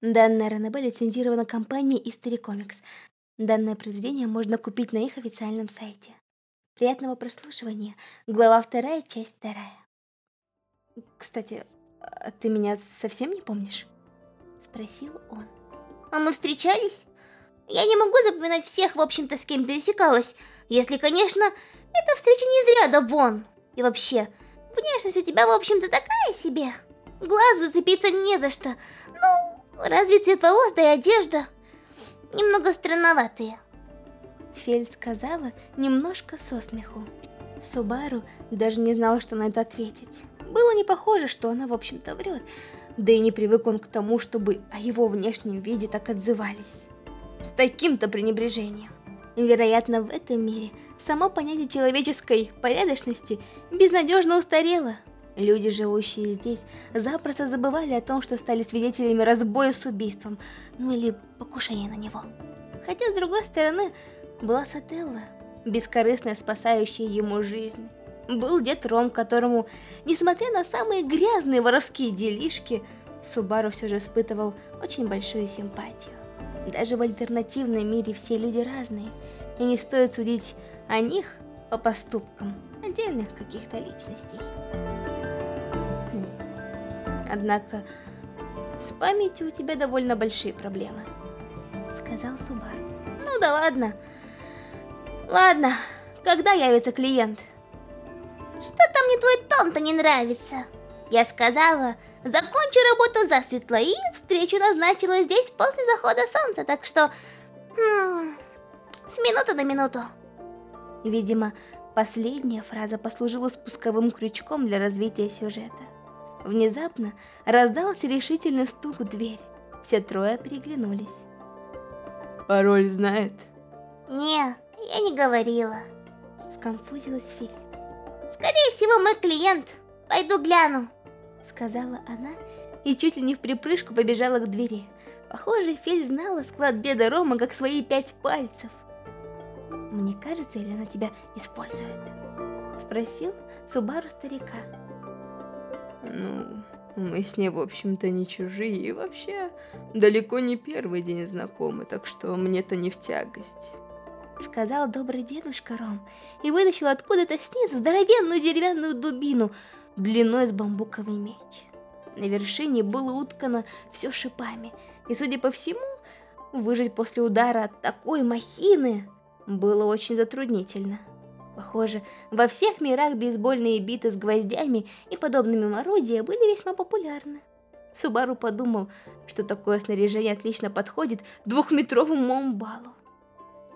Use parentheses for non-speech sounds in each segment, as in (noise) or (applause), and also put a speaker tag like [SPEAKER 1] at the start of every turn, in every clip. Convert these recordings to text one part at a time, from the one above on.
[SPEAKER 1] Данная ранобе лицензирована компанией History Comics. Данное произведение можно купить на их официальном сайте. Приятного прослушивания. Глава вторая, часть вторая. Кстати, а ты меня совсем не помнишь? Спросил он.
[SPEAKER 2] А мы встречались? Я не могу запоминать всех, в общем-то, с кем пересекалась. Если, конечно, эта встреча не из ряда вон. И вообще, внешность у тебя, в общем-то, такая себе. Глазу зацепиться не за что. Ну, разве цвет волос да и одежда немного странноватые.
[SPEAKER 1] Фельд сказала немножко со смеху. Субару даже не знал, что на это ответить. Было не похоже, что она, в общем-то, врет. Да и не привык он к тому, чтобы о его внешнем виде так отзывались. С таким-то пренебрежением. Вероятно, в этом мире само понятие человеческой порядочности безнадежно устарело. Люди, живущие здесь, запросто забывали о том, что стали свидетелями разбоя с убийством, ну или покушения на него. Хотя, с другой стороны, была Сателла, бескорыстная, спасающая ему жизнь. Был дед Ром, которому, несмотря на самые грязные воровские делишки, Субару все же испытывал очень большую симпатию. Даже в альтернативном мире все люди разные, и не стоит судить о них по поступкам отдельных каких-то личностей. Однако, с памятью у тебя довольно большие проблемы, сказал Субару. Ну да ладно. Ладно, когда явится клиент?
[SPEAKER 2] Что-то мне твой тон-то не нравится. Я сказала, закончу работу засветло и встречу назначила здесь после захода солнца, так что... Хм, с минуты на минуту.
[SPEAKER 1] Видимо, последняя фраза послужила спусковым крючком для развития сюжета. Внезапно раздался решительный стук в дверь. Все трое переглянулись.
[SPEAKER 3] «Пароль знает?»
[SPEAKER 2] «Не, я не говорила».
[SPEAKER 1] Сконфузилась Филь.
[SPEAKER 2] Скорее всего, мой клиент. Пойду гляну.
[SPEAKER 1] Сказала она и чуть ли не в припрыжку побежала к двери. Похоже, Фель знала склад деда Рома как свои пять пальцев. «Мне кажется, или она тебя использует?» Спросил Субару старика.
[SPEAKER 3] «Ну, мы с ней, в общем-то, не чужие, и вообще далеко не первый день знакомы, так что мне-то не в тягость».
[SPEAKER 1] Сказал добрый дедушка Ром и вытащил откуда-то снизу здоровенную деревянную дубину длиной с бамбуковый меч. На вершине было уткано все шипами, и, судя по всему, выжить после удара от такой махины было очень затруднительно. Похоже, во всех мирах бейсбольные биты с гвоздями и подобными орудия были весьма популярны. Субару подумал, что такое снаряжение отлично подходит двухметровому момбалу.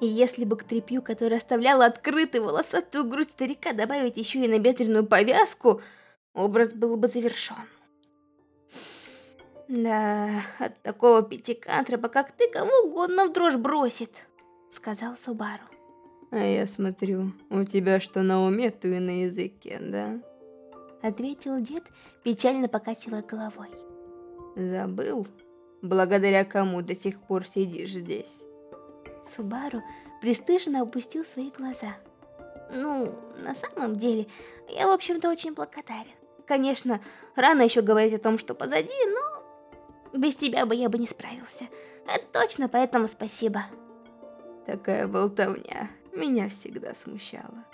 [SPEAKER 1] И если бы к тряпью, которая оставляла открытой волосатую грудь старика, добавить еще и набедренную повязку, образ был бы завершен. Да, от такого пятикантропа, как ты, кого угодно в дрожь бросит, сказал Субару.
[SPEAKER 3] А я смотрю, у тебя что на уме, то и на языке, да?
[SPEAKER 1] Ответил дед, печально покачивая головой.
[SPEAKER 3] Забыл? Благодаря кому до сих пор сидишь здесь?
[SPEAKER 1] Субару пристыженно опустил свои глаза. Ну, на самом деле, я, в общем-то, очень благодарен. Конечно, рано еще говорить о том, что позади, но без тебя бы я бы не справился. Это точно, поэтому спасибо.
[SPEAKER 3] Такая болтовня меня всегда смущала.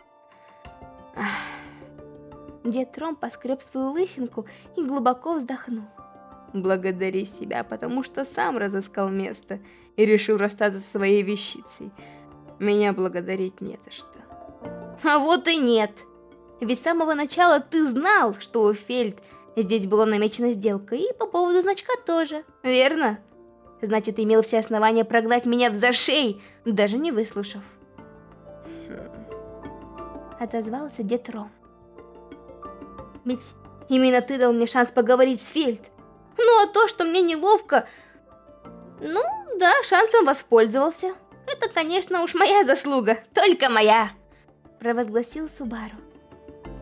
[SPEAKER 1] Дед Ром поскреб свою лысинку и глубоко вздохнул.
[SPEAKER 3] Благодари себя, потому что сам разыскал место и решил расстаться со своей вещицей. Меня благодарить не за что.
[SPEAKER 1] А вот и нет. Ведь с самого начала ты знал, что у Фельд здесь была намечена сделка, и по поводу значка тоже, верно? Значит, имел все основания прогнать меня в зашей, даже не выслушав. Отозвался дед Ром. Ведь именно ты дал мне шанс поговорить с Фельд. Ну, а то, что мне неловко... Ну, да, шансом воспользовался. Это, конечно, уж моя заслуга, только моя. Провозгласил Субару,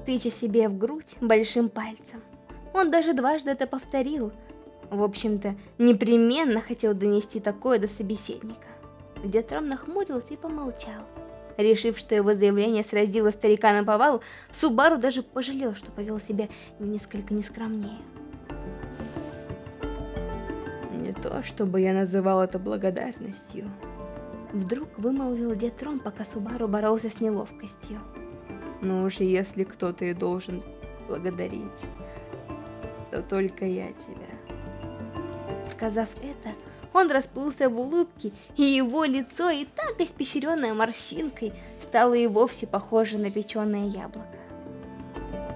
[SPEAKER 1] тыча себе в грудь большим пальцем. Он даже дважды это повторил. В общем-то, непременно хотел донести такое до собеседника. Дед Ром нахмурился и помолчал. Решив, что его заявление сразило старика на повал, Субару даже пожалел, что повел себя несколько нескромнее.
[SPEAKER 3] Не то, чтобы я называл это благодарностью.
[SPEAKER 1] Вдруг вымолвил дед Ром, пока Субару боролся с неловкостью.
[SPEAKER 3] Но уж если кто-то и должен благодарить, то только я тебя.
[SPEAKER 1] Сказав это, он расплылся в улыбке, и его лицо, и так испещренное морщинкой, стало и вовсе похоже на печеное яблоко.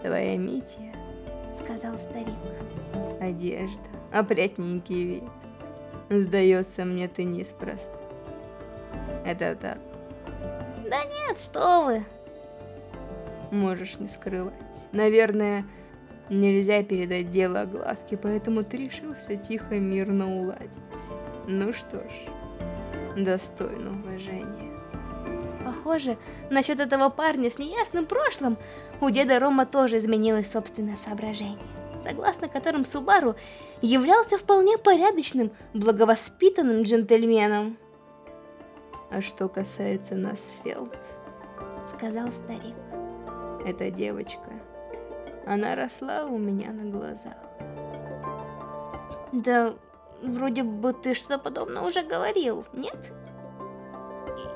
[SPEAKER 3] «Твоя Мития», —
[SPEAKER 1] сказал старик, —
[SPEAKER 3] «одежда, опрятненький вид. Сдается мне, ты неспроста. Это так?»
[SPEAKER 2] «Да нет, что вы!»
[SPEAKER 3] Можешь не скрывать. Наверное, нельзя передать дело огласке, поэтому ты решил все тихо, мирно уладить. Ну что ж, достойно уважения.
[SPEAKER 1] Похоже, насчет этого парня с неясным прошлым у деда Рома тоже изменилось собственное соображение, согласно которым Субару являлся вполне порядочным, благовоспитанным джентльменом.
[SPEAKER 3] А что касается нас, Фелд,
[SPEAKER 1] сказал старик,
[SPEAKER 3] эта девочка, она росла у меня на глазах.
[SPEAKER 1] Да, Вроде бы ты что-то подобное уже говорил, нет?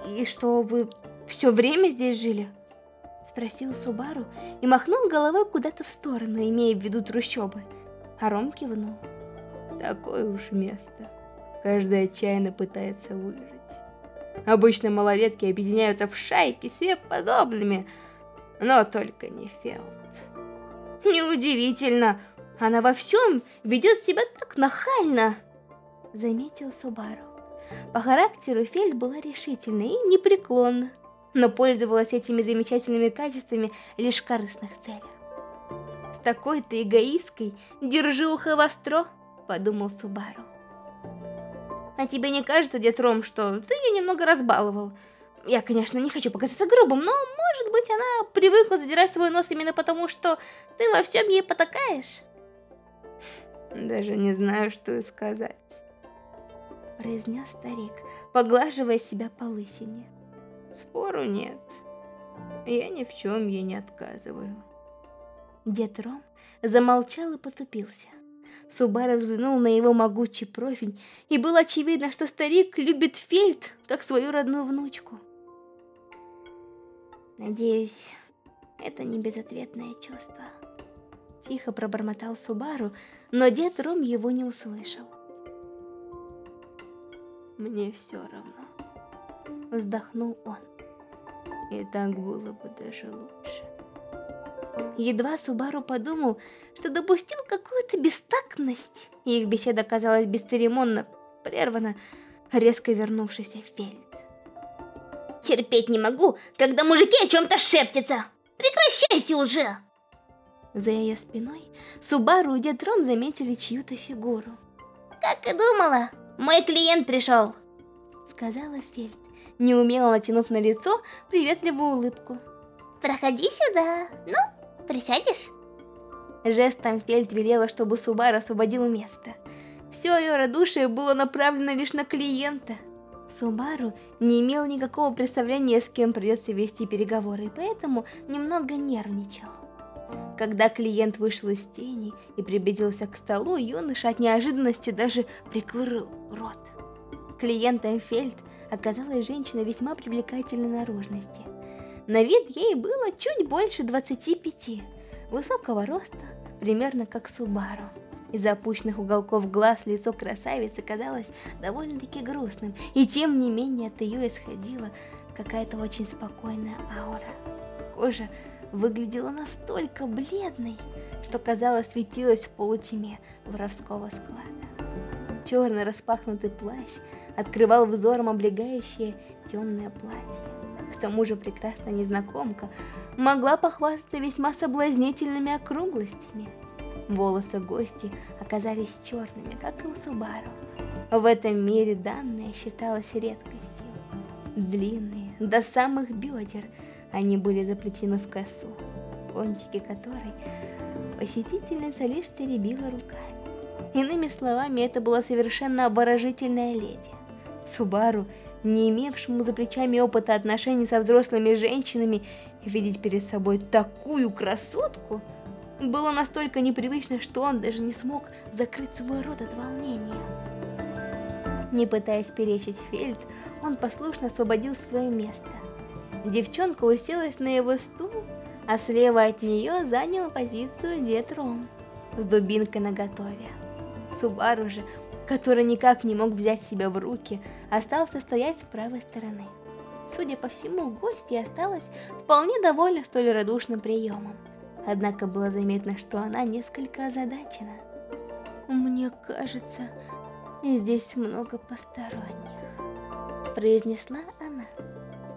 [SPEAKER 1] И, и что, вы все время здесь жили? Спросил Субару и махнул головой куда-то в сторону, имея в виду трущобы. А Ром кивнул.
[SPEAKER 3] Такое уж место. Каждый отчаянно пытается выжить. Обычно малолетки объединяются в шайки себе подобными, но только не Фелд.
[SPEAKER 1] Неудивительно, она во всем ведет себя так нахально заметил Субару. По характеру Фельд была решительна и непреклонна, но пользовалась этими замечательными качествами лишь в корыстных целях. «С такой-то эгоисткой держи ухо востро», — подумал Субару. «А тебе не кажется, дед Ром, что ты ее немного разбаловал? Я, конечно, не хочу показаться грубым, но, может быть, она привыкла задирать свой нос именно потому, что ты во всем ей потакаешь?»
[SPEAKER 3] Даже не знаю, что сказать
[SPEAKER 1] произнес старик, поглаживая себя по лысине.
[SPEAKER 3] Спору нет. Я ни в чем ей не отказываю.
[SPEAKER 1] Дед Ром замолчал и потупился. Субара взглянул на его могучий профиль, и было очевидно, что старик любит Фельд, как свою родную внучку. Надеюсь, это не безответное чувство. Тихо пробормотал Субару, но дед Ром его не услышал.
[SPEAKER 3] Мне все равно.
[SPEAKER 1] Вздохнул он.
[SPEAKER 3] И так было бы даже лучше.
[SPEAKER 1] Едва Субару подумал, что допустил какую-то бестактность, их беседа казалась бесцеремонно прервана резко вернувшийся Фельд.
[SPEAKER 2] Терпеть не могу, когда мужики о чем-то шептятся. Прекращайте уже!
[SPEAKER 1] За ее спиной Субару и Дед Ром заметили чью-то фигуру.
[SPEAKER 2] Как и думала, мой клиент пришел,
[SPEAKER 1] сказала Фельд, неумело натянув на лицо приветливую улыбку.
[SPEAKER 2] Проходи сюда. Ну, присядешь?
[SPEAKER 1] Жестом Фельд велела, чтобы Субар освободил место. Все ее радушие было направлено лишь на клиента. Субару не имел никакого представления, с кем придется вести переговоры, и поэтому немного нервничал. Когда клиент вышел из тени и приблизился к столу, юноша от неожиданности даже прикрыл рот. Клиентом Фельд оказалась женщина весьма привлекательной наружности. На вид ей было чуть больше 25, высокого роста, примерно как Субару. Из опущенных уголков глаз лицо красавицы казалось довольно-таки грустным, и тем не менее от ее исходила какая-то очень спокойная аура. Кожа выглядела настолько бледной, что, казалось, светилась в полутьме воровского склада. Черный распахнутый плащ открывал взором облегающее темное платье. К тому же прекрасная незнакомка могла похвастаться весьма соблазнительными округлостями. Волосы гости оказались черными, как и у Субару. В этом мире данное считалось редкостью. Длинные, до самых бедер – они были заплетены в косу, кончики которой посетительница лишь теребила руками. Иными словами, это была совершенно обворожительная леди. Субару, не имевшему за плечами опыта отношений со взрослыми женщинами, видеть перед собой такую красотку, было настолько непривычно, что он даже не смог закрыть свой рот от волнения. Не пытаясь перечить Фельд, он послушно освободил свое место. Девчонка уселась на его стул, а слева от нее занял позицию дед Ром с дубинкой наготове. Субару же, который никак не мог взять себя в руки, остался стоять с правой стороны. Судя по всему, гостья осталась вполне довольна столь радушным приемом. Однако было заметно, что она несколько озадачена. «Мне кажется, здесь много посторонних», — произнесла.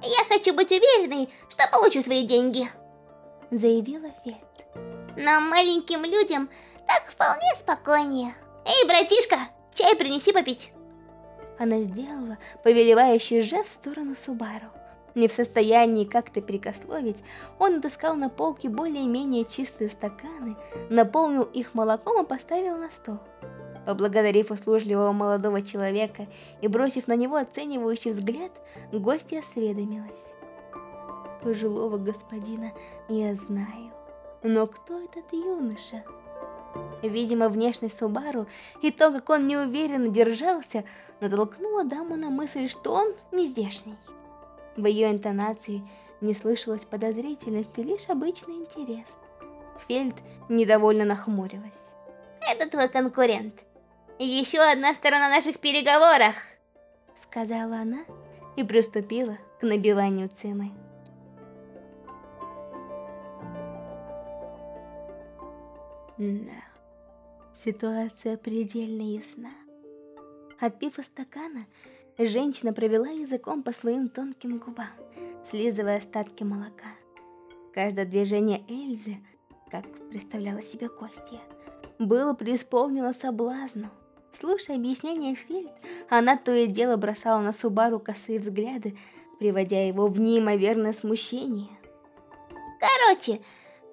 [SPEAKER 2] «Я хочу быть уверенной, что получу свои деньги», — заявила Фет. «Нам, маленьким людям, так вполне спокойнее. Эй, братишка, чай принеси попить».
[SPEAKER 1] Она сделала повелевающий жест в сторону Субару. Не в состоянии как-то прикословить, он отыскал на полке более-менее чистые стаканы, наполнил их молоком и поставил на стол. Поблагодарив услужливого молодого человека и бросив на него оценивающий взгляд, гостья осведомилась. «Пожилого господина я знаю, но кто этот юноша?» Видимо, внешность Субару и то, как он неуверенно держался, натолкнула даму на мысль, что он не здешний. В ее интонации не слышалось подозрительности, лишь обычный интерес. Фельд недовольно нахмурилась.
[SPEAKER 2] «Это твой конкурент. Еще одна сторона наших переговорах!»
[SPEAKER 1] Сказала она и приступила к набиванию цены. Да, ситуация предельно ясна. Отпив из стакана, Женщина провела языком по своим тонким губам, слизывая остатки молока. Каждое движение Эльзы, как представляла себе Костя, было преисполнено соблазну. Слушая объяснение Фельд, она то и дело бросала на Субару косые взгляды, приводя его в неимоверное смущение.
[SPEAKER 2] «Короче,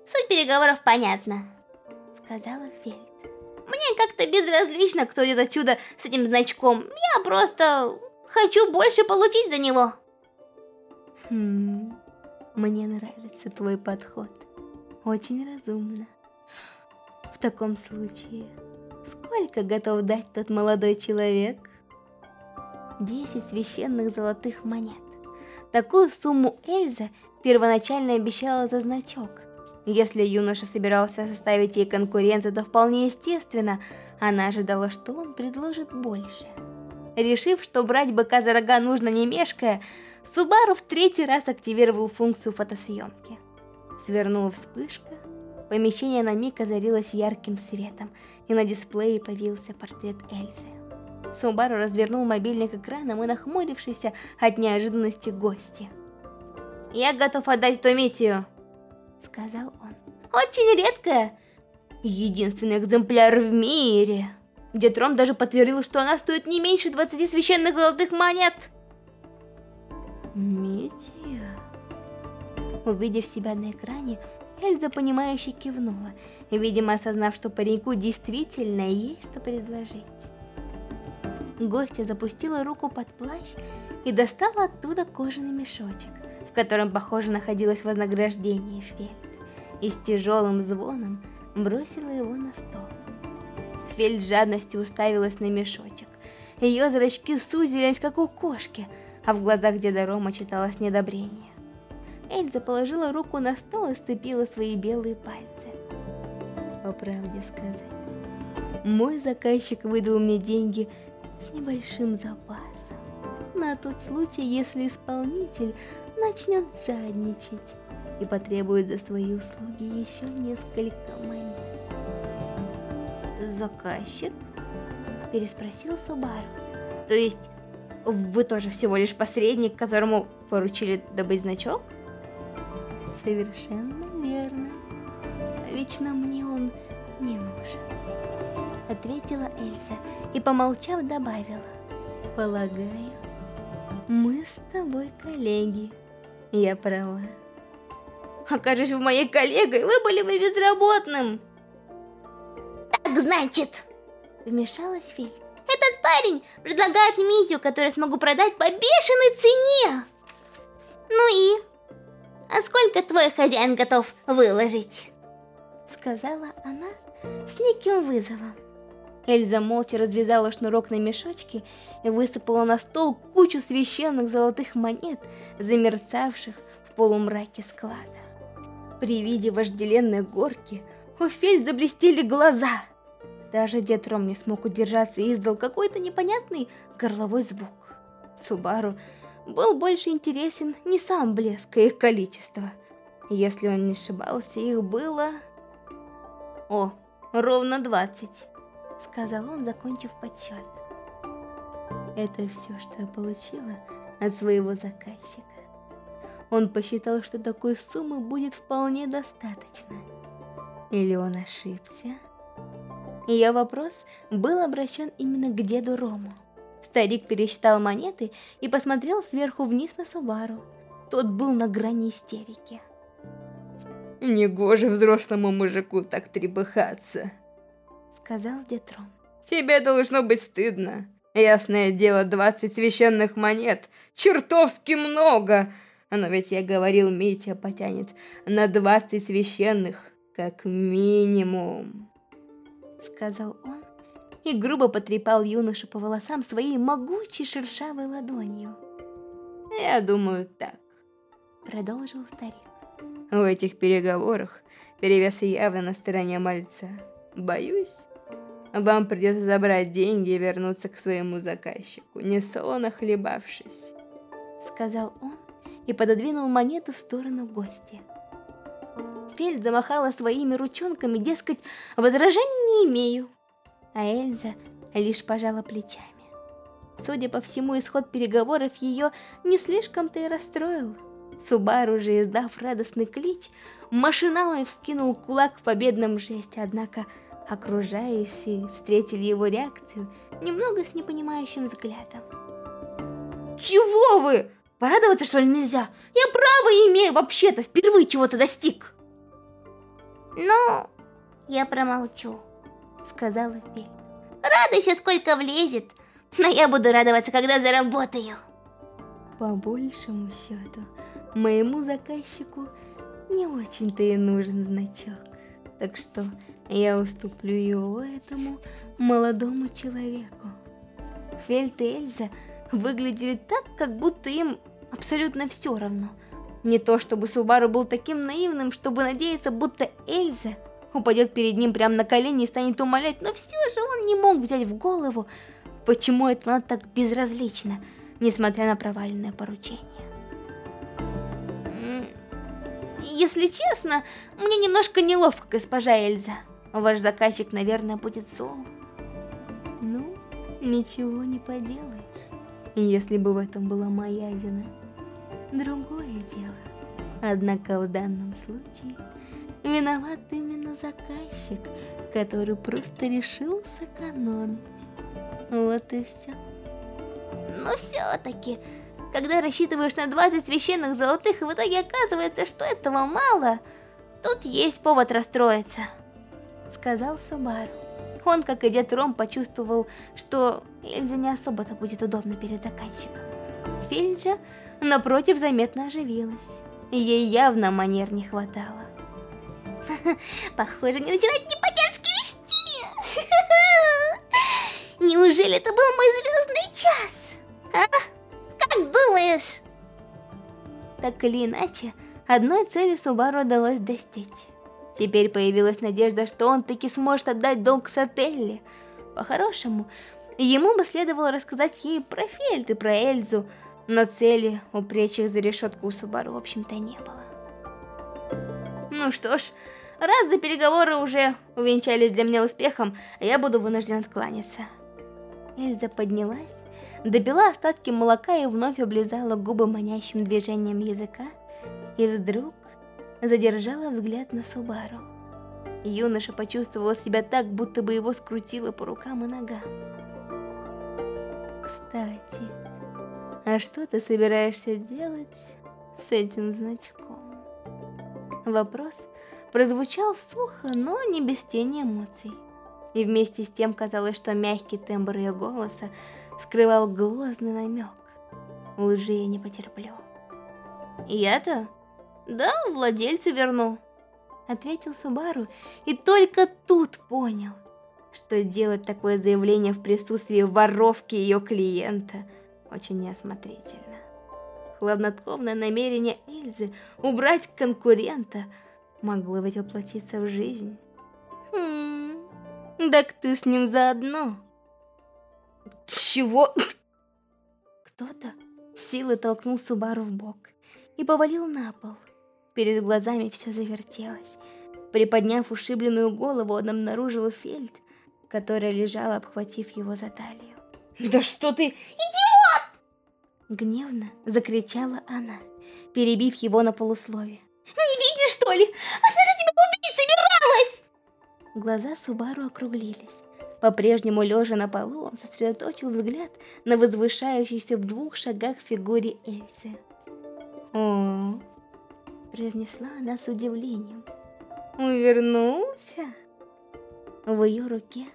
[SPEAKER 2] суть переговоров понятна», — сказала Фельд. «Мне как-то безразлично, кто идет отсюда с этим значком. Я просто Хочу больше получить за него.
[SPEAKER 1] Хм, мне нравится твой подход. Очень разумно. В таком случае, сколько готов дать тот молодой человек? Десять священных золотых монет. Такую сумму Эльза первоначально обещала за значок. Если юноша собирался составить ей конкуренцию, то вполне естественно, она ожидала, что он предложит больше. Решив, что брать быка за рога нужно не мешкая, Субару в третий раз активировал функцию фотосъемки. Свернула вспышка, помещение на миг озарилось ярким светом, и на дисплее появился портрет Эльзы. Субару развернул мобильник экраном и нахмурившийся от неожиданности гости. «Я готов отдать Томитию», — сказал он. «Очень редкая, единственный экземпляр в мире» где Тром даже подтвердил, что она стоит не меньше 20 священных золотых монет. Мития... Увидев себя на экране, Эльза понимающе кивнула, видимо осознав, что пареньку действительно есть что предложить. Гостья запустила руку под плащ и достала оттуда кожаный мешочек, в котором, похоже, находилось вознаграждение Фельд, и с тяжелым звоном бросила его на стол. Фель с жадностью уставилась на мешочек. Ее зрачки сузились, как у кошки, а в глазах деда Рома читалось недобрение. Эльза положила руку на стол и сцепила свои белые пальцы. По правде сказать, мой заказчик выдал мне деньги с небольшим запасом. На тот случай, если исполнитель начнет жадничать и потребует за свои услуги еще несколько монет. «Заказчик?» – переспросил Субару. «То есть вы тоже всего лишь посредник, которому поручили добыть значок?» «Совершенно верно. Лично мне он не нужен», – ответила Эльза и, помолчав, добавила. «Полагаю, мы с тобой коллеги. Я права».
[SPEAKER 2] «Окажись в моей коллегой, вы были бы безработным!» Так значит, вмешалась Фель. Этот парень предлагает медиу, которую смогу продать по бешеной цене. Ну и? А сколько твой хозяин готов выложить?
[SPEAKER 1] Сказала она с неким вызовом. Эльза молча развязала шнурок на мешочке и высыпала на стол кучу священных золотых монет, замерцавших в полумраке склада. При виде вожделенной горки у Фельд заблестели глаза. Даже дед Ром не смог удержаться и издал какой-то непонятный горловой звук. Субару был больше интересен не сам блеск, а их количество. Если он не ошибался, их было... О, ровно двадцать сказал он, закончив подсчет. Это все, что я получила от своего заказчика. Он посчитал, что такой суммы будет вполне достаточно. Или он ошибся? Ее вопрос был обращен именно к деду Рому. Старик пересчитал монеты и посмотрел сверху вниз на Субару. Тот был на грани истерики.
[SPEAKER 3] «Негоже взрослому мужику так трепыхаться»,
[SPEAKER 1] сказал дед Ром.
[SPEAKER 3] Тебе должно быть стыдно. Ясное дело, 20 священных монет. Чертовски много. Но ведь я говорил, Митя потянет на 20 священных, как минимум.
[SPEAKER 1] Сказал он и грубо потрепал юношу по волосам своей могучей шершавой ладонью.
[SPEAKER 3] Я думаю так.
[SPEAKER 1] Продолжил старик.
[SPEAKER 3] В этих переговорах перевес явно на стороне мальца. Боюсь, вам придется забрать деньги и вернуться к своему заказчику, не солоно хлебавшись.
[SPEAKER 1] Сказал он и пододвинул монету в сторону гостя. Фельд замахала своими ручонками, дескать, возражений не имею. А Эльза лишь пожала плечами. Судя по всему, исход переговоров ее не слишком-то и расстроил. Субару же, издав радостный клич, машинально вскинул кулак в победном жесте, однако Окружающие встретили его реакцию немного с непонимающим взглядом.
[SPEAKER 2] Чего вы? Порадоваться что ли нельзя? Я право имею вообще-то, впервые чего-то достиг. Ну, я промолчу, сказала Фель. Радуйся, сколько влезет, но я буду радоваться, когда заработаю.
[SPEAKER 1] По большему счету, моему заказчику не очень-то и нужен значок, так что я уступлю его этому молодому человеку. Фельд и Эльза выглядели так, как будто им абсолютно все равно. Не то чтобы Субару был таким наивным, чтобы надеяться, будто Эльза упадет перед ним прямо на колени и станет умолять, но все же он не мог взять в голову, почему это надо так безразлично, несмотря на проваленное поручение.
[SPEAKER 2] Если честно, мне немножко неловко, госпожа Эльза. Ваш заказчик, наверное, будет зол.
[SPEAKER 1] Ну, ничего не поделаешь. Если бы в этом была моя вина. Другое дело. Однако в данном случае виноват именно заказчик, который просто решил сэкономить. Вот и все.
[SPEAKER 2] Но все-таки, когда рассчитываешь на 20 священных золотых, и в итоге оказывается, что этого мало, тут есть повод расстроиться
[SPEAKER 1] сказал Субару. Он, как и дед Ром, почувствовал, что Эльзе не особо-то будет удобно перед заказчиком. Фельджа, напротив, заметно оживилась. Ей явно манер не хватало. (laughs)
[SPEAKER 2] Похоже, не начинать не по-детски вести. (laughs) Неужели это был мой звездный час? А? Как думаешь?
[SPEAKER 1] Так или иначе, одной цели Субару удалось достичь. Теперь появилась надежда, что он таки сможет отдать долг Сателли. По-хорошему, ему бы следовало рассказать ей про Фельд и про Эльзу, но цели упречь их за решетку у Субару, в общем-то, не было. Ну что ж, раз за переговоры уже увенчались для меня успехом, я буду вынужден откланяться. Эльза поднялась, допила остатки молока и вновь облизала губы манящим движением языка, и вдруг задержала взгляд на Субару. Юноша почувствовал себя так, будто бы его скрутило по рукам и ногам. Кстати, а что ты собираешься делать с этим значком? Вопрос прозвучал сухо, но не без тени эмоций. И вместе с тем казалось, что мягкий тембр ее голоса скрывал грозный намек. Лжи я не потерплю.
[SPEAKER 2] Я-то да, владельцу верну.
[SPEAKER 1] Ответил Субару и только тут понял, что делать такое заявление в присутствии воровки ее клиента очень неосмотрительно. Хладнокровное намерение Эльзы убрать конкурента могло ведь воплотиться в жизнь. Хм, так ты с ним заодно.
[SPEAKER 3] Чего?
[SPEAKER 1] Кто-то силой толкнул Субару в бок и повалил на пол. Перед глазами все завертелось. Приподняв ушибленную голову, он обнаружил Фельд, которая лежала, обхватив его за талию.
[SPEAKER 3] Да что ты...
[SPEAKER 2] Идиот!
[SPEAKER 1] Гневно закричала она, перебив его на полусловие.
[SPEAKER 2] Не видишь, что ли? Она же тебя убить собиралась!
[SPEAKER 1] Глаза Субару округлились. По-прежнему лежа на полу, он сосредоточил взгляд на возвышающейся в двух шагах фигуре Эльзы. «О!» – произнесла она с удивлением. «Увернулся?» В ее руке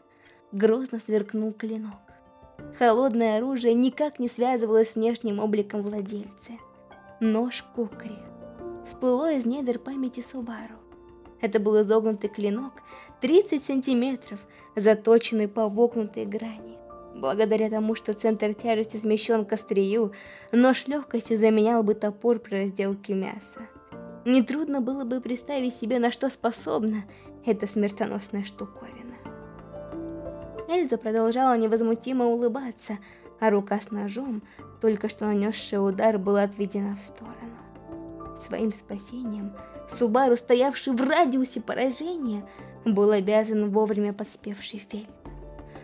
[SPEAKER 1] грозно сверкнул клинок. Холодное оружие никак не связывалось с внешним обликом владельца. Нож Кукри всплыло из недр памяти Субару. Это был изогнутый клинок 30 сантиметров, заточенный по вогнутой грани. Благодаря тому, что центр тяжести смещен к острию, нож легкостью заменял бы топор при разделке мяса. Нетрудно было бы представить себе, на что способна эта смертоносная штуковина. Эльза продолжала невозмутимо улыбаться, а рука с ножом, только что нанесшая удар, была отведена в сторону. Своим спасением Субару, стоявший в радиусе поражения, был обязан вовремя подспевший Фельд.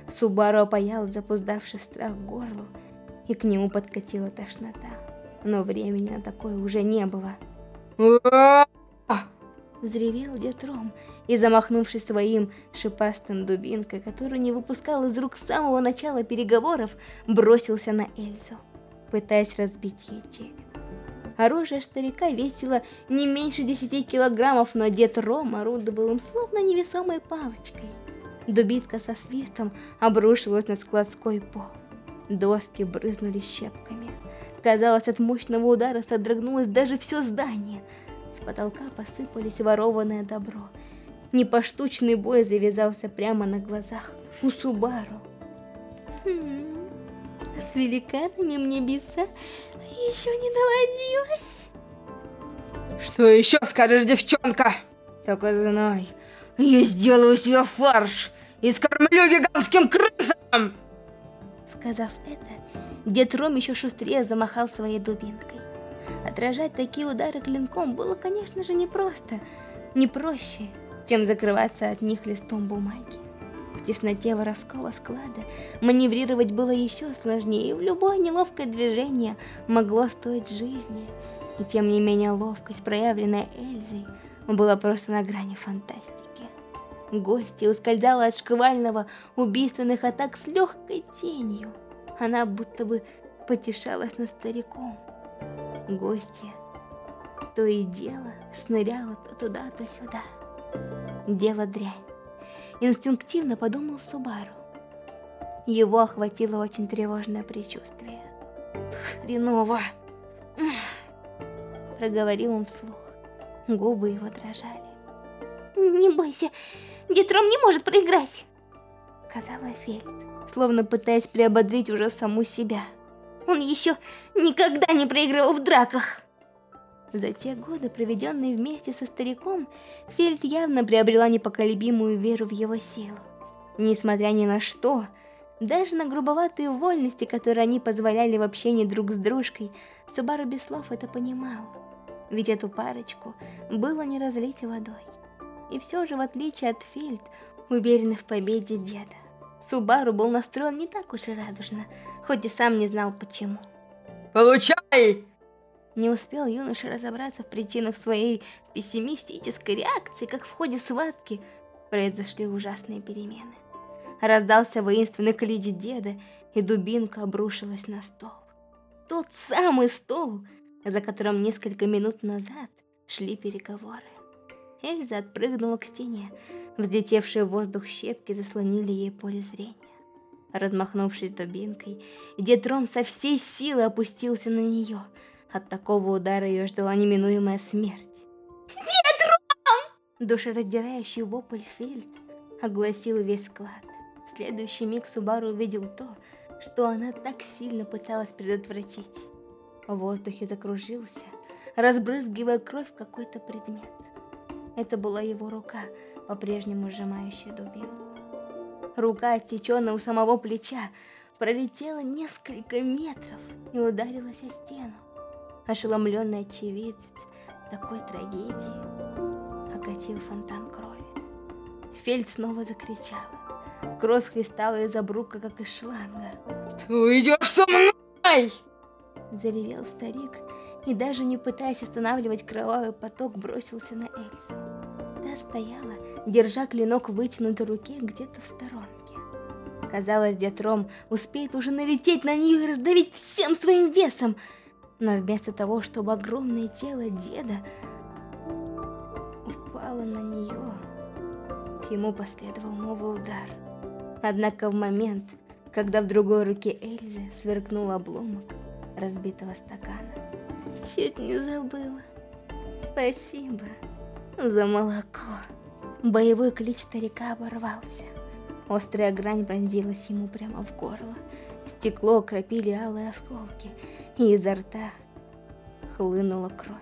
[SPEAKER 1] Субару опаял запуздавший страх к горлу, и к нему подкатила тошнота. Но времени на такое уже не было. Взревел дед Ром и, замахнувшись своим шипастым дубинкой, которую не выпускал из рук с самого начала переговоров, бросился на Эльзу, пытаясь разбить ей череп. Оружие старика весило не меньше 10 килограммов, но дед Ром орудовал им словно невесомой палочкой. Дубинка со свистом обрушилась на складской пол. Доски брызнули щепками. Казалось, от мощного удара содрогнулось даже все здание. С потолка посыпались ворованное добро. Непоштучный бой завязался прямо на глазах у Субару. Хм, с великанами мне биться еще не доводилось.
[SPEAKER 3] Что еще скажешь, девчонка? Только знай, я сделаю себе фарш и скормлю гигантским крысам!
[SPEAKER 1] Сказав это, дед Ром еще шустрее замахал своей дубинкой. Отражать такие удары клинком было, конечно же, непросто, не проще, чем закрываться от них листом бумаги. Тесноте воровского склада маневрировать было еще сложнее, и в любое неловкое движение могло стоить жизни. И тем не менее ловкость, проявленная Эльзой, была просто на грани фантастики. Гостья ускользала от шквального убийственных атак с легкой тенью. Она будто бы потешалась над стариком. Гостья то и дело шныряла то туда, то сюда. Дело дрянь. Инстинктивно подумал Субару. Его охватило очень тревожное предчувствие. «Хреново!» Проговорил он вслух. Губы его дрожали.
[SPEAKER 2] «Не бойся, Детром не может проиграть!»
[SPEAKER 1] Сказала Фельд, словно пытаясь приободрить уже саму себя.
[SPEAKER 2] «Он еще никогда не проигрывал в драках!»
[SPEAKER 1] За те годы, проведенные вместе со стариком, Фельд явно приобрела непоколебимую веру в его силу. Несмотря ни на что, даже на грубоватые вольности, которые они позволяли в общении друг с дружкой, Субару без слов это понимал. Ведь эту парочку было не разлить водой. И все же, в отличие от Фельд, уверенный в победе деда, Субару был настроен не так уж и радужно, хоть и сам не знал почему.
[SPEAKER 3] «Получай!»
[SPEAKER 1] Не успел юноша разобраться в причинах своей пессимистической реакции, как в ходе схватки произошли ужасные перемены. Раздался воинственный клич деда, и дубинка обрушилась на стол. Тот самый стол, за которым несколько минут назад шли переговоры. Эльза отпрыгнула к стене, взлетевшие в воздух щепки заслонили ей поле зрения. Размахнувшись дубинкой, дед Ром со всей силы опустился на нее – от такого удара ее ждала неминуемая смерть.
[SPEAKER 2] «Дед Ром!»
[SPEAKER 1] Душераздирающий вопль Фельд огласил весь склад. В следующий миг Субару увидел то, что она так сильно пыталась предотвратить. В воздухе закружился, разбрызгивая кровь в какой-то предмет. Это была его рука, по-прежнему сжимающая дубинку. Рука, отсеченная у самого плеча, пролетела несколько метров и ударилась о стену. Ошеломленный очевидец такой трагедии окатил фонтан крови. Фельд снова закричал. Кровь хлестала из обрука, как из шланга.
[SPEAKER 3] «Ты уйдешь со мной!»
[SPEAKER 1] Заревел старик и даже не пытаясь останавливать кровавый поток, бросился на Эльзу. Та стояла, держа клинок в вытянутой руке где-то в сторонке. Казалось, дед Ром успеет уже налететь на нее и раздавить всем своим весом. Но вместо того, чтобы огромное тело деда упало на нее, ему последовал новый удар. Однако в момент, когда в другой руке Эльзы сверкнул обломок разбитого стакана, чуть не забыла. Спасибо за молоко. Боевой клич старика оборвался. Острая грань пронзилась ему прямо в горло. Стекло окропили алые осколки, и изо рта хлынула кровь.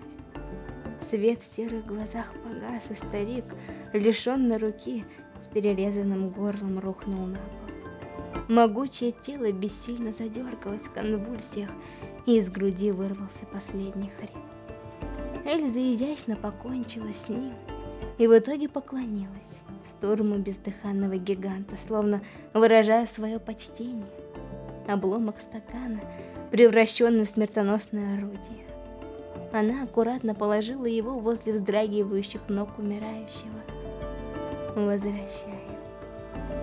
[SPEAKER 1] Свет в серых глазах погас, и старик, лишенный руки, с перерезанным горлом рухнул на пол. Могучее тело бессильно задергалось в конвульсиях, и из груди вырвался последний хрип. Эльза изящно покончила с ним и в итоге поклонилась сторону бездыханного гиганта, словно выражая свое почтение. Обломок стакана, превращенный в смертоносное орудие. Она аккуратно положила его возле вздрагивающих ног умирающего. Возвращаю.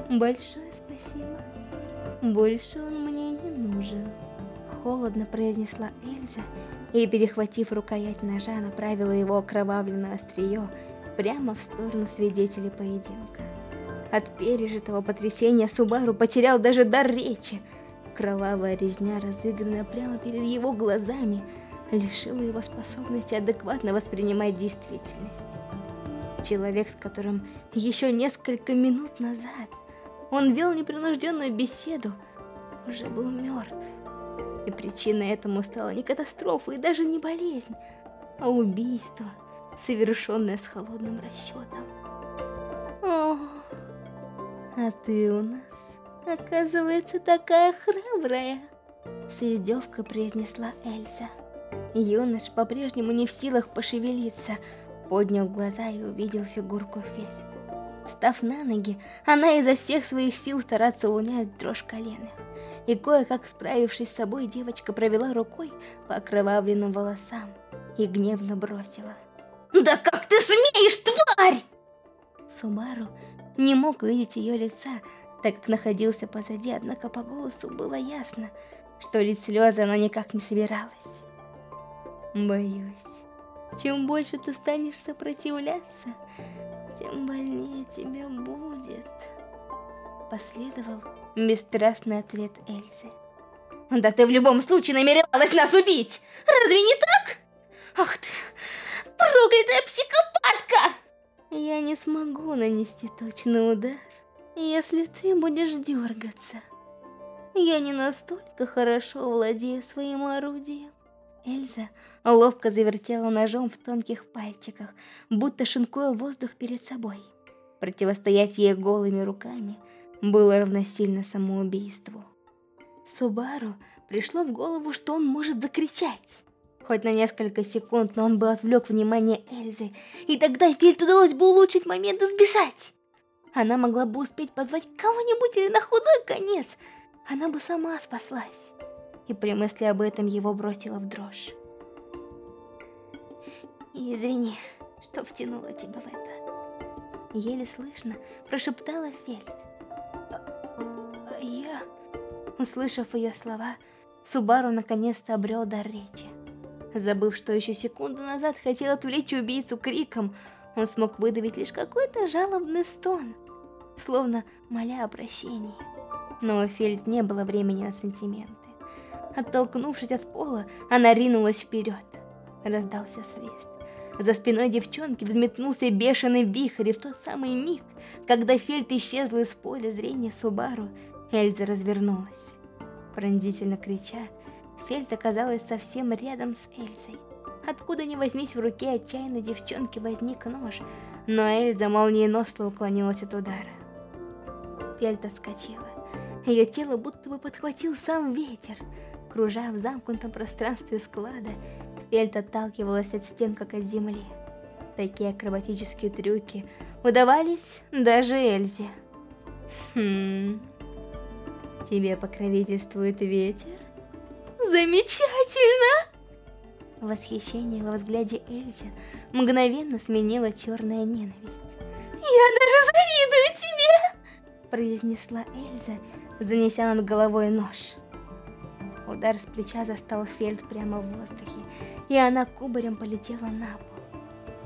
[SPEAKER 1] Большое спасибо. Больше он мне не нужен. Холодно произнесла Эльза и, перехватив рукоять ножа, направила его окровавленное острие прямо в сторону свидетелей поединка. От пережитого потрясения Субару потерял даже дар речи. Кровавая резня, разыгранная прямо перед его глазами, лишила его способности адекватно воспринимать действительность. Человек, с которым еще несколько минут назад он вел непринужденную беседу, уже был мертв. И причиной этому стала не катастрофа и даже не болезнь, а убийство – совершенное с холодным расчетом. О, а ты у нас, оказывается, такая храбрая, с издевкой произнесла Эльза. Юнош, по-прежнему не в силах пошевелиться, поднял глаза и увидел фигурку Фельд. Встав на ноги, она изо всех своих сил старается унять дрожь коленных. И кое-как справившись с собой, девочка провела рукой по окровавленным волосам и гневно бросила.
[SPEAKER 2] Да как ты смеешь, тварь!
[SPEAKER 1] Сумару не мог видеть ее лица, так как находился позади, однако по голосу было ясно, что лить слезы она никак не собиралась. Боюсь, чем больше ты станешь сопротивляться, тем больнее тебе будет. Последовал бесстрастный ответ Эльзы.
[SPEAKER 2] Да ты в любом случае намеревалась нас убить! Разве не так? Ах ты, проклятая психопатка!
[SPEAKER 1] Я не смогу нанести точный удар, если ты будешь дергаться. Я не настолько хорошо владею своим орудием. Эльза ловко завертела ножом в тонких пальчиках, будто шинкуя воздух перед собой. Противостоять ей голыми руками было равносильно самоубийству. Субару пришло в голову, что он может закричать хоть на несколько секунд, но он бы отвлек внимание Эльзы, и тогда Фильт удалось бы улучшить момент и сбежать. Она могла бы успеть позвать кого-нибудь или на худой конец, она бы сама спаслась. И при мысли об этом его бросило в дрожь. «Извини, что втянула тебя в это». Еле слышно прошептала Фельд. «А, «Я...» Услышав ее слова, Субару наконец-то обрел дар речи. Забыв, что еще секунду назад хотел отвлечь убийцу криком, он смог выдавить лишь какой-то жалобный стон, словно моля о прощении. Но у Фельд не было времени на сантименты. Оттолкнувшись от пола, она ринулась вперед. Раздался свист. За спиной девчонки взметнулся бешеный вихрь, и в тот самый миг, когда Фельд исчезла из поля зрения Субару, Эльза развернулась. Пронзительно крича, Фельд оказалась совсем рядом с Эльзой. Откуда ни возьмись в руке отчаянной девчонки возник нож, но Эльза молниеносно уклонилась от удара. Фельд отскочила. Ее тело будто бы подхватил сам ветер. Кружа в замкнутом пространстве склада, Фельд отталкивалась от стен, как от земли. Такие акробатические трюки удавались даже Эльзе. Хм... Тебе покровительствует ветер? Замечательно! Восхищение во взгляде Эльзи мгновенно сменило черная ненависть. «Я даже завидую тебе!» Произнесла Эльза, занеся над головой нож. Удар с плеча застал Фельд прямо в воздухе, и она кубарем полетела на пол.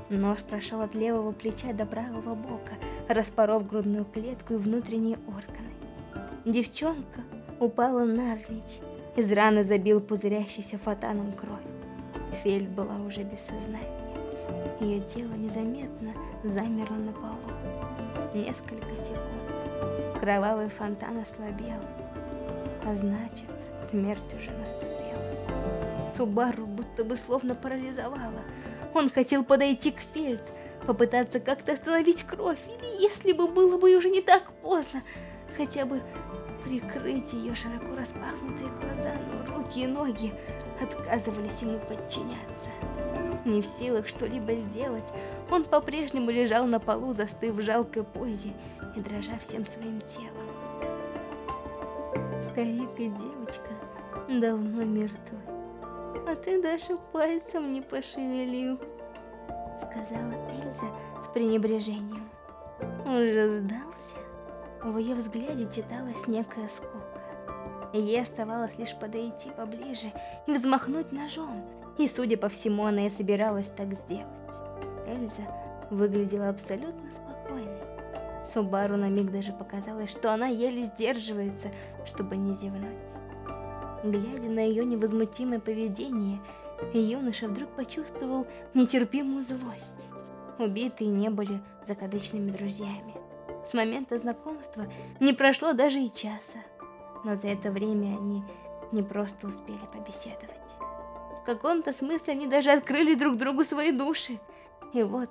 [SPEAKER 1] Нож прошел от левого плеча до правого бока, распоров грудную клетку и внутренние органы. Девчонка упала навзничь, из раны забил пузырящийся фонтаном кровь. Фельд была уже без сознания. Ее тело незаметно замерло на полу. Несколько секунд. Кровавый фонтан ослабел. А значит, смерть уже наступила. Субару будто бы словно парализовала. Он хотел подойти к Фельд, попытаться как-то остановить кровь, или если бы было бы уже не так поздно, хотя бы прикрыть ее широко распахнутые глаза, но руки и ноги отказывались ему подчиняться. Не в силах что-либо сделать, он по-прежнему лежал на полу, застыв в жалкой позе и дрожа всем своим телом. Старик и девочка давно мертвы, а ты даже пальцем не пошевелил, сказала Эльза с пренебрежением. Уже сдался? В ее взгляде читалась некая скука. Ей оставалось лишь подойти поближе и взмахнуть ножом, и, судя по всему, она и собиралась так сделать. Эльза выглядела абсолютно спокойной. Субару на миг даже показалось, что она еле сдерживается, чтобы не зевнуть. Глядя на ее невозмутимое поведение, юноша вдруг почувствовал нетерпимую злость. Убитые не были закадычными друзьями. С момента знакомства не прошло даже и часа но за это время они не просто успели побеседовать. В каком-то смысле они даже открыли друг другу свои души. И вот,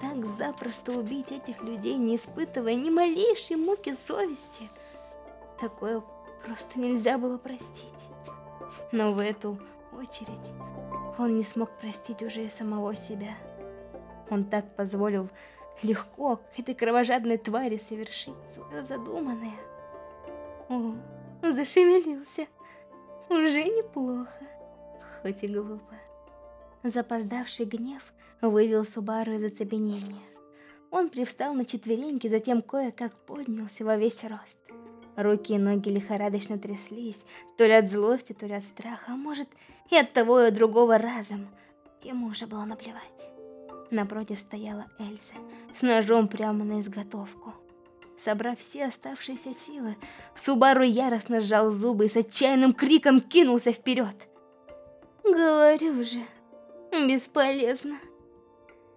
[SPEAKER 1] так запросто убить этих людей, не испытывая ни малейшей муки совести, такое просто нельзя было простить. Но в эту очередь он не смог простить уже и самого себя. Он так позволил легко этой кровожадной твари совершить свое задуманное. О, зашевелился. Уже неплохо, хоть и глупо. Запоздавший гнев вывел Субару из оцепенения. Он привстал на четвереньки, затем кое-как поднялся во весь рост. Руки и ноги лихорадочно тряслись, то ли от злости, то ли от страха, а может и от того и от другого разом. Ему уже было наплевать. Напротив стояла Эльза с ножом прямо на изготовку. Собрав все оставшиеся силы, Субару яростно сжал зубы и с отчаянным криком кинулся вперед. «Говорю же, бесполезно», —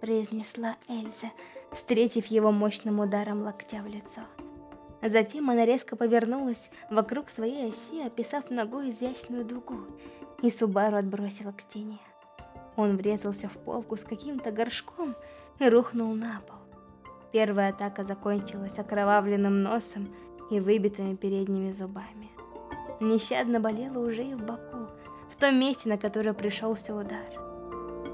[SPEAKER 1] произнесла Эльза, встретив его мощным ударом локтя в лицо. Затем она резко повернулась вокруг своей оси, описав ногой изящную дугу, и Субару отбросила к стене. Он врезался в полку с каким-то горшком и рухнул на пол. Первая атака закончилась окровавленным носом и выбитыми передними зубами. Нещадно болело уже и в боку, в том месте, на которое пришелся удар.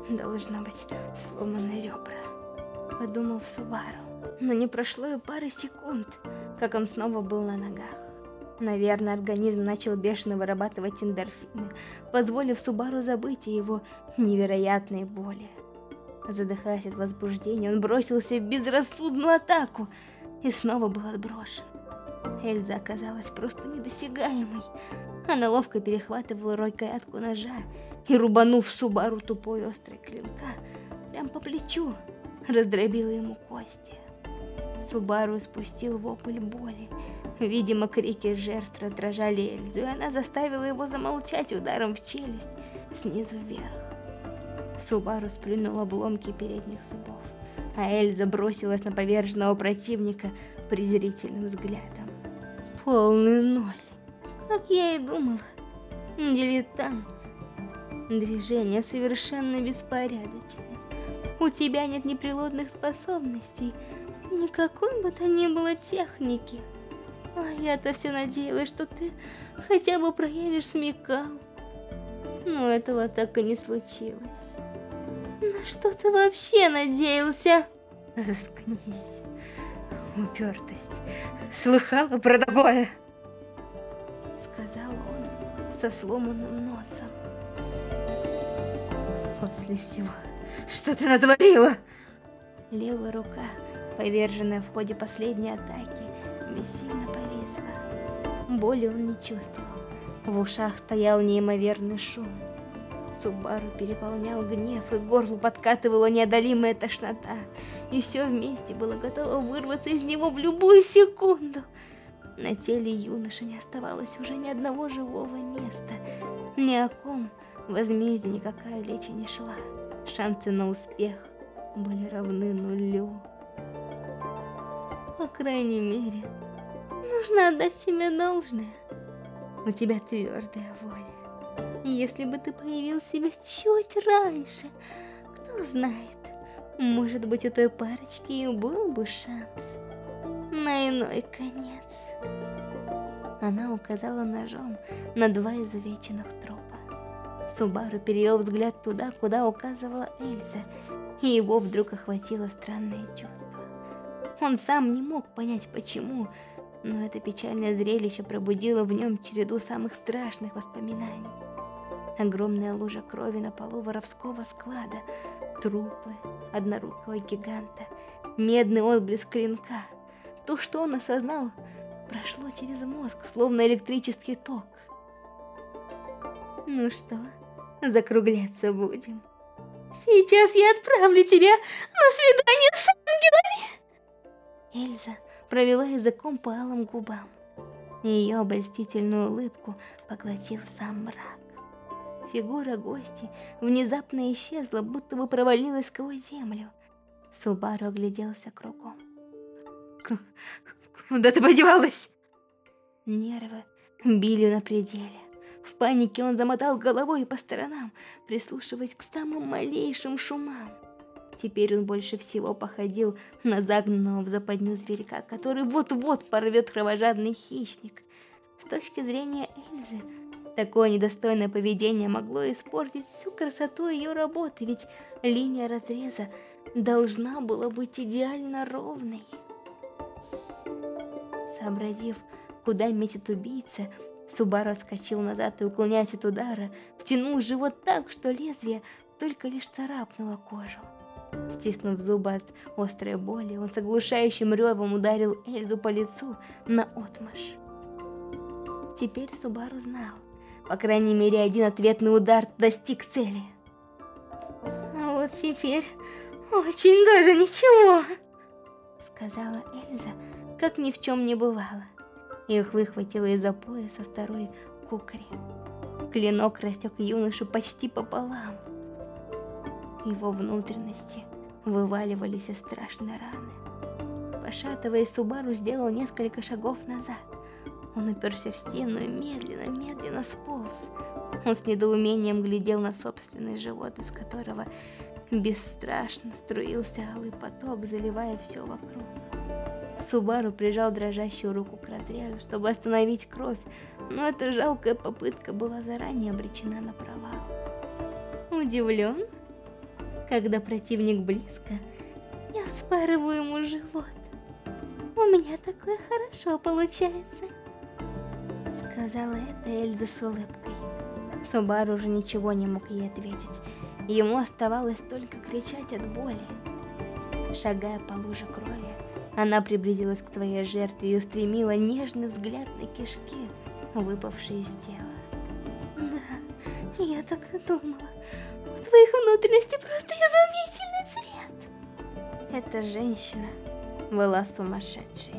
[SPEAKER 1] Должно быть сломаны ребра, подумал Субару. Но не прошло и пары секунд, как он снова был на ногах. Наверное, организм начал бешено вырабатывать эндорфины, позволив Субару забыть о его невероятной боли. Задыхаясь от возбуждения, он бросился в безрассудную атаку и снова был отброшен. Эльза оказалась просто недосягаемой. Она ловко перехватывала рукоятку ножа и, рубанув Субару тупой острой клинка, прям по плечу, раздробила ему кости. Субару спустил вопль боли. Видимо, крики жертв раздражали Эльзу, и она заставила его замолчать ударом в челюсть снизу вверх. Субару сплюнул обломки передних зубов, а Эльза бросилась на поверженного противника презрительным взглядом. Полный ноль. Как я и думала. Дилетант. Движения совершенно беспорядочны. У тебя нет неприродных способностей, никакой бы то ни было техники. А я-то все надеялась, что ты хотя бы проявишь смекалку. Но этого так и не случилось. На что ты вообще надеялся?
[SPEAKER 3] Заткнись. Упертость. Слыхала про такое?
[SPEAKER 1] Сказал он со сломанным носом.
[SPEAKER 3] После всего, что ты натворила?
[SPEAKER 1] Левая рука, поверженная в ходе последней атаки, бессильно повисла. Боли он не чувствовал. В ушах стоял неимоверный шум. Субару переполнял гнев, и горло подкатывала неодолимая тошнота. И все вместе было готово вырваться из него в любую секунду. На теле юноши не оставалось уже ни одного живого места. Ни о ком возмездие никакая лечи не шла. Шансы на успех были равны нулю. По крайней мере, нужно отдать тебе должное. У тебя твердая воля. Если бы ты появил себя чуть раньше, кто знает, может быть у той парочки и был бы шанс на иной конец. Она указала ножом на два изувеченных трупа. Субару перевел взгляд туда, куда указывала Эльза, и его вдруг охватило странное чувство. Он сам не мог понять почему, но это печальное зрелище пробудило в нем череду самых страшных воспоминаний. Огромная лужа крови на полу воровского склада, трупы однорукого гиганта, медный отблеск клинка. То, что он осознал, прошло через мозг, словно электрический ток. Ну что, закругляться будем? Сейчас я отправлю тебя на свидание с ангелами! Эльза провела языком по алым губам. Ее обольстительную улыбку поглотил сам мрак. Фигура гости внезапно исчезла, будто бы провалилась сквозь землю. Субару огляделся кругом. (laughs)
[SPEAKER 3] Куда ты подевалась?
[SPEAKER 1] Нервы били на пределе. В панике он замотал головой по сторонам, прислушиваясь к самым малейшим шумам. Теперь он больше всего походил на загнанного в западню зверька, который вот-вот порвет кровожадный хищник. С точки зрения Эльзы, Такое недостойное поведение могло испортить всю красоту ее работы, ведь линия разреза должна была быть идеально ровной. Сообразив, куда метит убийца, Субару отскочил назад и, уклоняясь от удара, втянул живот так, что лезвие только лишь царапнуло кожу. Стиснув зубы от острой боли, он с оглушающим ревом ударил Эльзу по лицу на отмашь. Теперь Субару знал, по крайней мере, один ответный удар достиг цели. А вот теперь очень даже ничего, сказала Эльза, как ни в чем не бывало. Их выхватила из-за пояса второй кукри. Клинок растек юношу почти пополам. Его внутренности вываливались из страшной раны. Пошатываясь, Субару сделал несколько шагов назад. Он уперся в стену и медленно-медленно сполз. Он с недоумением глядел на собственный живот, из которого бесстрашно струился алый поток, заливая все вокруг. Субару прижал дрожащую руку к разрезу, чтобы остановить кровь, но эта жалкая попытка была заранее обречена на провал. Удивлен? Когда противник близко, я вспарываю ему живот. У меня такое хорошо получается сказала это Эльза с улыбкой. Субару уже ничего не мог ей ответить. Ему оставалось только кричать от боли. Шагая по луже крови, она приблизилась к своей жертве и устремила нежный взгляд на кишки, выпавшие из тела. Да, я так и думала. У твоих внутренностей просто изумительный цвет. Эта женщина была сумасшедшей.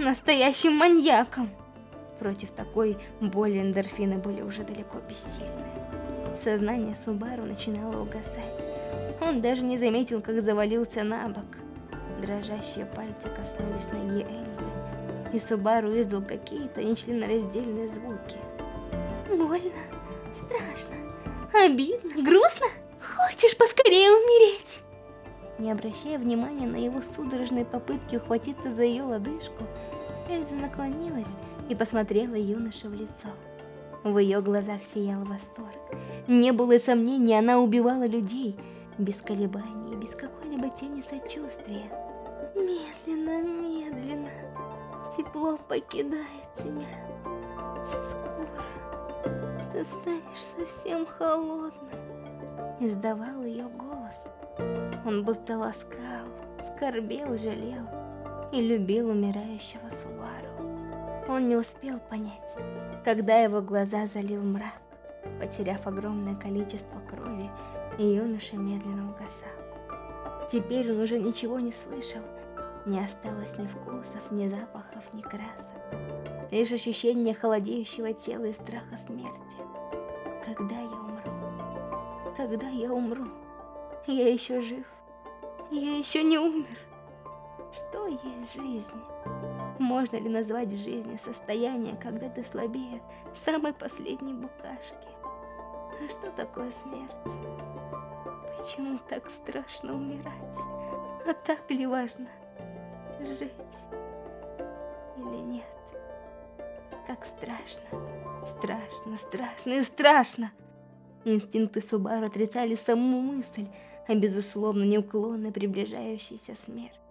[SPEAKER 1] Настоящим маньяком. Против такой боли эндорфины были уже далеко бессильны. Сознание Субару начинало угасать. Он даже не заметил, как завалился на бок. Дрожащие пальцы коснулись ноги Эльзы, и Субару издал какие-то нечленораздельные звуки.
[SPEAKER 2] Больно, страшно, обидно, грустно. Хочешь поскорее умереть?
[SPEAKER 1] Не обращая внимания на его судорожные попытки ухватиться за ее лодыжку, Эльза наклонилась и посмотрела юноше в лицо. В ее глазах сиял восторг. Не было сомнений, она убивала людей, без колебаний, без какой-либо тени сочувствия.
[SPEAKER 2] Медленно, медленно, тепло покидает тебя. Скоро ты станешь совсем холодным.
[SPEAKER 1] Издавал ее голос. Он будто ласкал, скорбел, жалел и любил умирающего Субару. Он не успел понять, когда его глаза залил мрак. Потеряв огромное количество крови, юноша медленно угасал. Теперь он уже ничего не слышал, не осталось ни вкусов, ни запахов, ни красок. Лишь ощущение холодеющего тела и страха смерти. Когда я умру? Когда я умру? Я еще жив. Я еще не умер. Что есть жизнь? Можно ли назвать жизнью состояние, когда ты слабее самой последней букашки? А что такое смерть? Почему так страшно умирать? А так ли важно жить или нет? Как страшно, страшно, страшно и страшно! Инстинкты Субару отрицали саму мысль о безусловно неуклонно приближающейся смерти.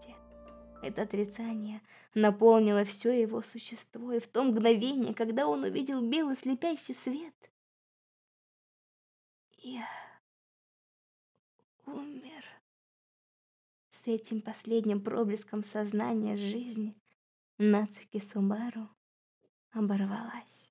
[SPEAKER 1] Это отрицание наполнило все его существо, и в то мгновение, когда он увидел белый слепящий свет, я умер. С этим последним проблеском сознания жизни Нацуки Субару оборвалась.